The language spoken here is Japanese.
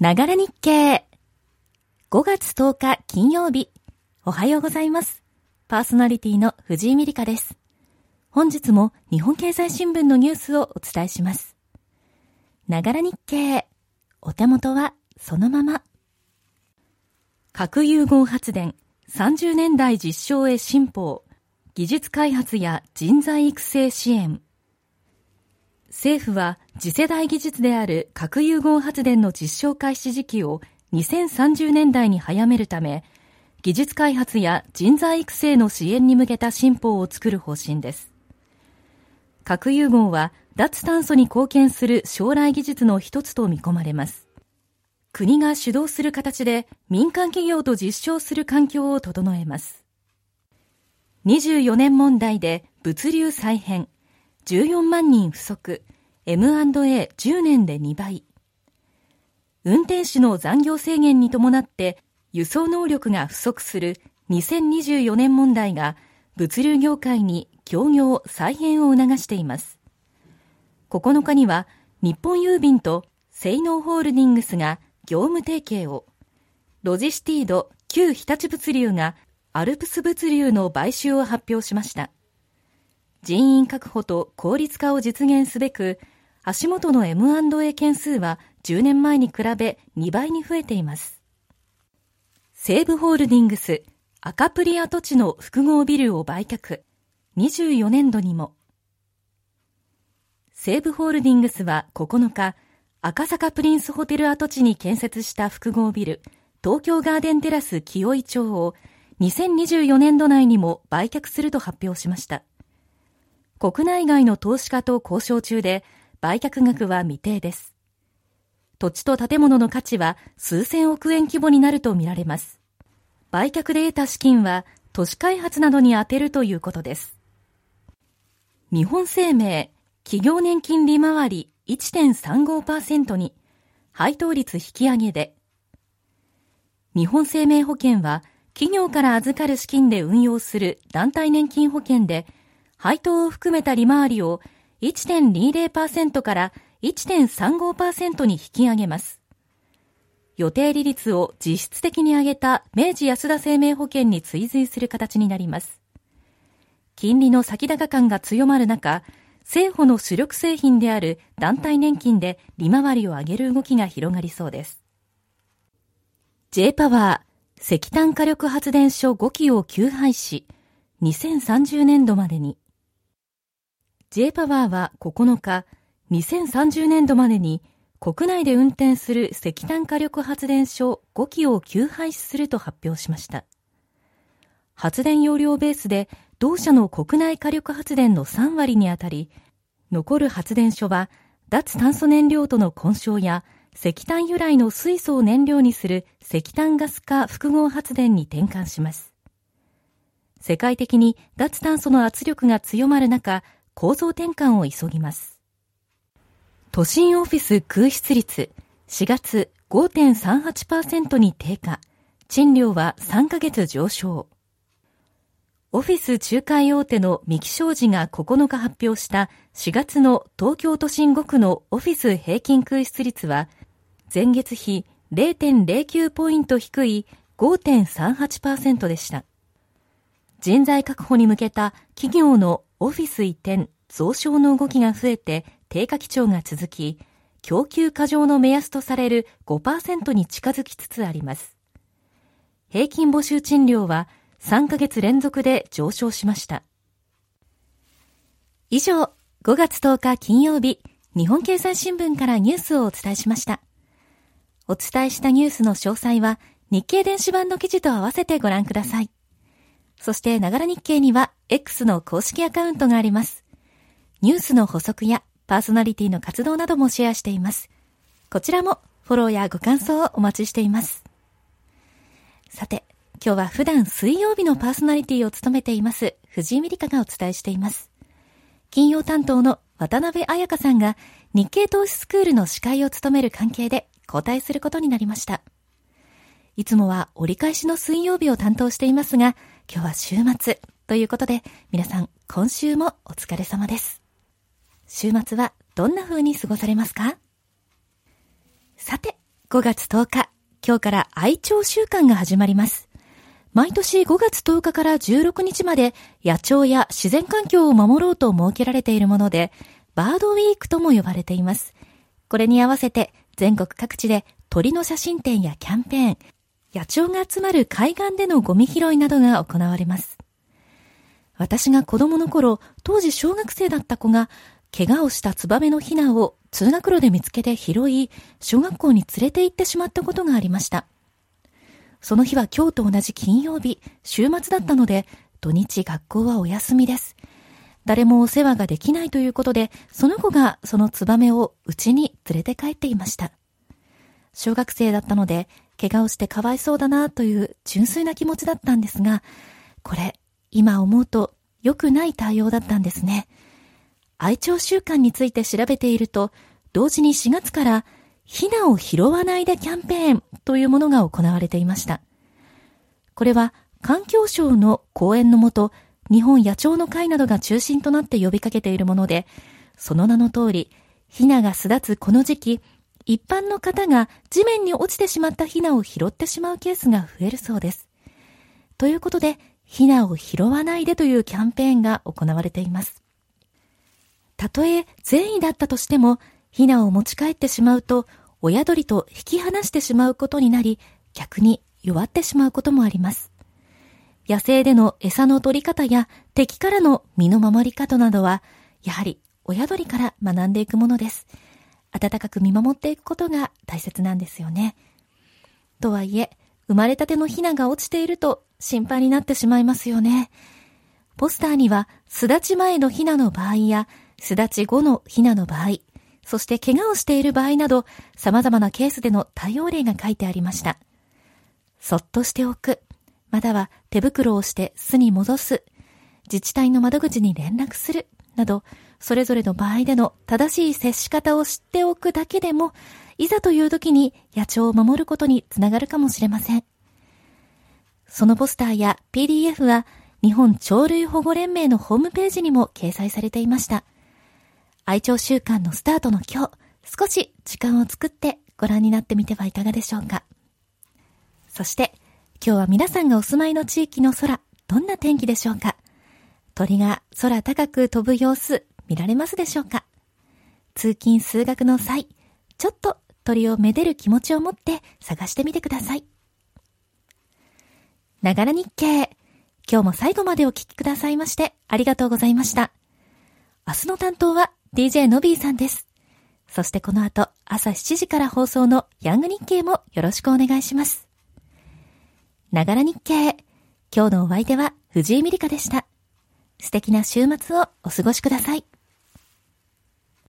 ながら日経。5月10日金曜日。おはようございます。パーソナリティの藤井美里香です。本日も日本経済新聞のニュースをお伝えします。ながら日経。お手元はそのまま。核融合発電30年代実証へ進歩。技術開発や人材育成支援。政府は次世代技術である核融合発電の実証開始時期を2030年代に早めるため、技術開発や人材育成の支援に向けた新法を作る方針です。核融合は脱炭素に貢献する将来技術の一つと見込まれます。国が主導する形で民間企業と実証する環境を整えます。24年問題で物流再編。14万人不足、M&A10 年で2倍。運転手の残業制限に伴って輸送能力が不足する2024年問題が物流業界に協業再編を促しています。9日には日本郵便とセイノーホールディングスが業務提携を、ロジスティード旧日立物流がアルプス物流の買収を発表しました。人員確保と効率化を実現すべく、足元の M&A 件数は10年前に比べ2倍に増えています。西武ホールディングス赤プリ跡地の複合ビルを売却。24年度にも。西武ホールディングスは9日、赤坂プリンスホテル跡地に建設した複合ビル、東京ガーデンテラス清井町を2024年度内にも売却すると発表しました。国内外の投資家と交渉中で、売却額は未定です。土地と建物の価値は数千億円規模になるとみられます。売却で得た資金は都市開発などに充てるということです。日本生命企業年金利回り1.35%に配当率引き上げで日本生命保険は企業から預かる資金で運用する団体年金保険で配当を含めた利回りを1.20%から1.35%に引き上げます。予定利率を実質的に上げた明治安田生命保険に追随する形になります。金利の先高感が強まる中、政府の主力製品である団体年金で利回りを上げる動きが広がりそうです。J パワー石炭火力発電所5基を休廃し、2030年度までに J パワーは9日、2030年度までに国内で運転する石炭火力発電所5基を休廃止すると発表しました。発電容量ベースで同社の国内火力発電の3割にあたり、残る発電所は脱炭素燃料との混焼や石炭由来の水素を燃料にする石炭ガス化複合発電に転換します。世界的に脱炭素の圧力が強まる中、構造転換を急ぎます。都心オフィス空室率4月5.38%に低下。賃料は3ヶ月上昇。オフィス仲介大手の三木商事が9日発表した4月の東京都心5区のオフィス平均空室率は前月比0.09ポイント低い5.38%でした。人材確保に向けた企業のオフィス移転、増床の動きが増えて低下基調が続き、供給過剰の目安とされる5%に近づきつつあります。平均募集賃料は3ヶ月連続で上昇しました。以上、5月10日金曜日、日本経済新聞からニュースをお伝えしました。お伝えしたニュースの詳細は日経電子版の記事と合わせてご覧ください。そして、ながら日経には X の公式アカウントがあります。ニュースの補足やパーソナリティの活動などもシェアしています。こちらもフォローやご感想をお待ちしています。さて、今日は普段水曜日のパーソナリティを務めています藤井美里香がお伝えしています。金曜担当の渡辺彩香さんが日経投資スクールの司会を務める関係で交代することになりました。いつもは折り返しの水曜日を担当していますが、今日は週末ということで、皆さん今週もお疲れ様です。週末はどんな風に過ごされますか？さて、5月10日、今日から愛鳥週間が始まります。毎年5月10日から16日まで野鳥や自然環境を守ろうと設けられているもので、バードウィークとも呼ばれています。これに合わせて全国各地で鳥の写真展やキャンペーン、野鳥が集まる海岸でのゴミ拾いなどが行われます。私が子供の頃、当時小学生だった子が、怪我をしたツバメのヒナを通学路で見つけて拾い、小学校に連れて行ってしまったことがありました。その日は今日と同じ金曜日、週末だったので、土日学校はお休みです。誰もお世話ができないということで、その子がそのツバメを家に連れて帰っていました。小学生だったので、怪我をしてかわいそうだなという純粋な気持ちだったんですが、これ、今思うと良くない対応だったんですね。愛鳥習慣について調べていると、同時に4月からヒナを拾わないでキャンペーンというものが行われていました。これは環境省の講演のもと、日本野鳥の会などが中心となって呼びかけているもので、その名の通り、ヒナが巣立つこの時期、一般の方が地面に落ちてしまったヒナを拾ってしまうケースが増えるそうです。ということで、ヒナを拾わないでというキャンペーンが行われています。たとえ善意だったとしても、ヒナを持ち帰ってしまうと、親鳥と引き離してしまうことになり、逆に弱ってしまうこともあります。野生での餌の取り方や敵からの身の守り方などは、やはり親鳥から学んでいくものです。温かく見守っていくことが大切なんですよね。とはいえ、生まれたてのヒナが落ちていると心配になってしまいますよね。ポスターには、巣立ち前のヒナの場合や、巣立ち後のヒナの場合、そして怪我をしている場合など、様々なケースでの対応例が書いてありました。そっとしておく。または手袋をして巣に戻す。自治体の窓口に連絡する。など、それぞれの場合での正しい接し方を知っておくだけでも、いざという時に野鳥を守ることにつながるかもしれません。そのポスターや PDF は日本鳥類保護連盟のホームページにも掲載されていました。愛鳥週間のスタートの今日、少し時間を作ってご覧になってみてはいかがでしょうか。そして、今日は皆さんがお住まいの地域の空、どんな天気でしょうか鳥が空高く飛ぶ様子、見られますでしょうか？通勤数学の際、ちょっと鳥をめでる気持ちを持って探してみてください。ながら日経。今日も最後までお聞きくださいましてありがとうございました。明日の担当は DJ のびーさんです。そしてこの後朝7時から放送のヤング日経もよろしくお願いします。ながら日経。今日のお相手は藤井美里香でした。素敵な週末をお過ごしください。